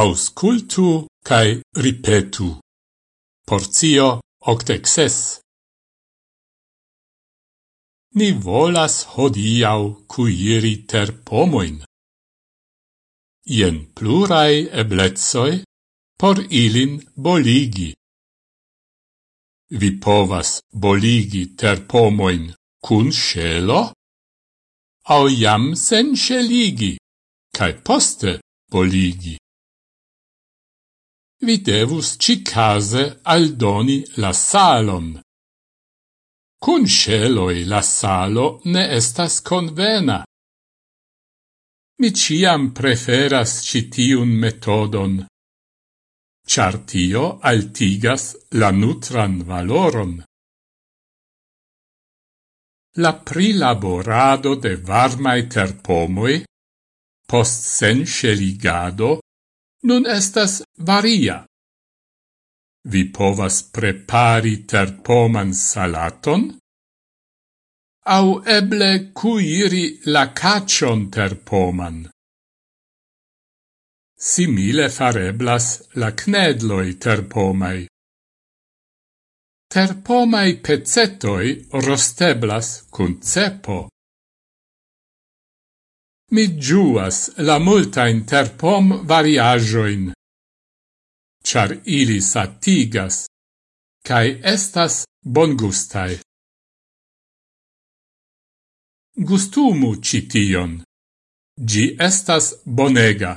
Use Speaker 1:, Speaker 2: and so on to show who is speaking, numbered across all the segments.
Speaker 1: auscultu cae ripetu. Porzio octexes. Ni volas hodiau cuiri ter pomoin. Ien plurai eblezoi por ilin boligi. Vi povas boligi ter pomoin cun scelo, au jam sen sceligi, cae poste boligi vi devus cicase aldoni la salon. Cun sceloi la salo ne estas convena. Mi ciam preferas citiun metodon, char tio altigas la nutran valoron. La prilaborado de varmae terpomoi, post sen sceligado, nun estas varia. Vi povas prepari terpoman salaton, au eble cuiri la cacion terpoman. Simile fareblas la knedloi terpomai. Terpomai pezzetoi rosteblas cun cepo mi giuas la multa interpom variagioin, Char ili satigas, cae estas bongustae. Gustumu cition. Gi estas bonega.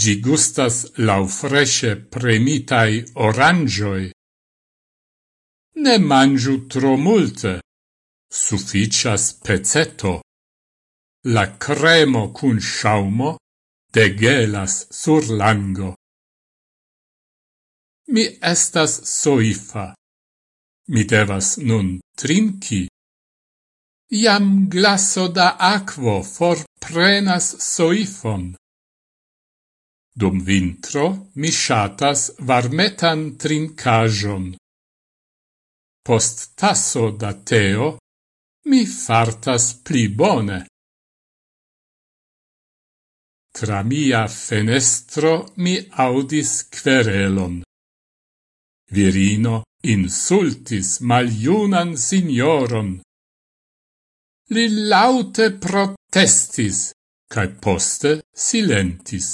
Speaker 1: Gi gustas lau fresce premitai orangioi. Ne mangiu tro multe. Sufficias pezzetto la cremo cun shaumo degelas sur lango. Mi estas soifa. Mi devas nun trinki. Iam glaso da aquo forprenas soifon. Dum vintro mi shatas varmetan trincajon. Post tasso da teo mi fartas pli bone. Tra mia fenestro mi audis querelon. Virino insultis maliunan signoron. Li laute protestis, cae poste silentis.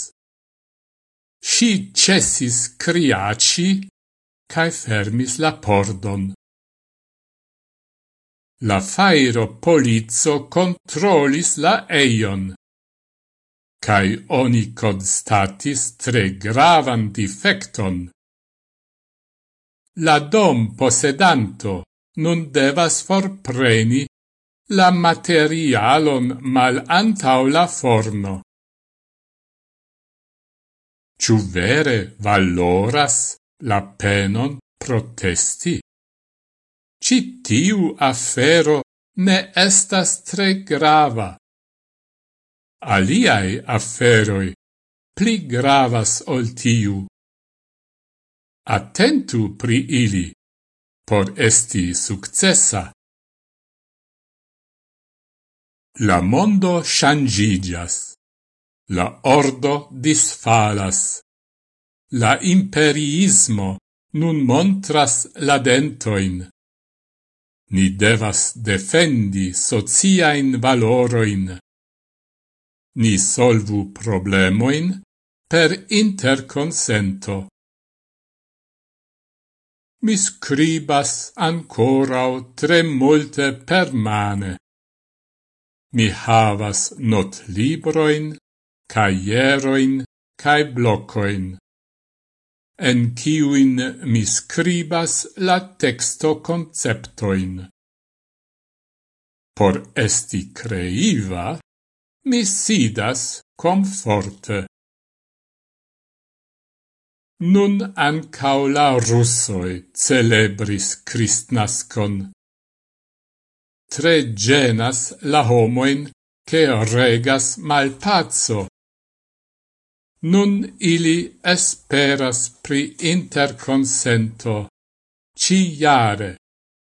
Speaker 1: Si cessis criaci, cae fermis la pordon. La fairo polizzo controlis la eion cae oni constatis tre gravan difecton. La dom posedanto nun devas forpreni la materialon mal antaula forno. Ciu vere valoras la penon protesti? Citiu affero ne estas tre grava aliai afferoi pli gravas ol tiu. Attentu pri ili, por esti successa. La mondo shangigias, la ordo disfalas, la imperiismo nun montras la dentoin. Ni devas defendi sociain valoroin, Ni solvu problemoin per interconsento. Mi scribas ancorau tre multe permane. Mi havas not libroin, caieroin, cae blocoin. En ciuin mi scribas la texto conceptoin. Por esti creiva, Mi sidas comforte. Nun ancau la russoi celebris Christnascon. Tre genas la homoin che regas malpazzo. Nun ili esperas pri interconsento ciare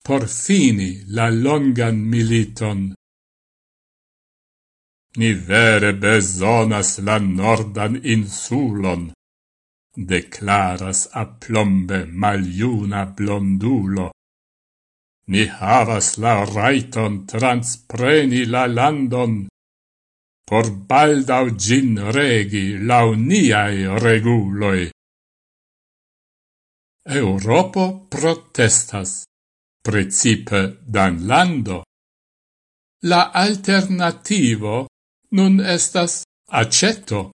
Speaker 1: por fini la longan militon. Ni vere besonas la nordan insulon, declaras plombe maliuna blondulo. Ni havas la raiton transpreni la landon, por baldau gin regi launiai reguloi. Europo protestas, precipe dan lando. La alternativo nun estas aceto.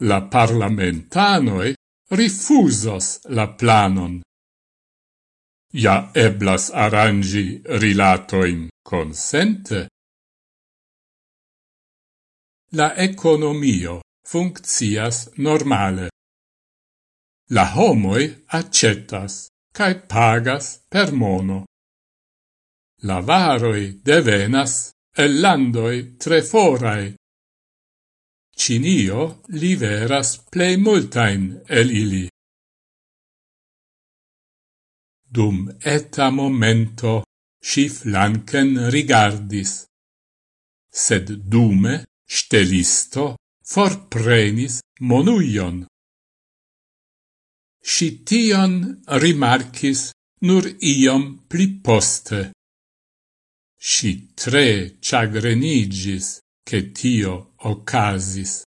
Speaker 1: La parlamentanoi rifusos la planon. Ja eblas arrangi rilatoin consente. La economio funccias normale. La homoi accettas cae pagas per mono. La varoi devenas el landoi tre forai. Cinio liveras plei multain el ili. Dum eta momento si flanken rigardis, sed dume stelisto forprenis monuion. Si tion rimarcis nur iom pli poste. Si tre chagrenigis che tio ocasis.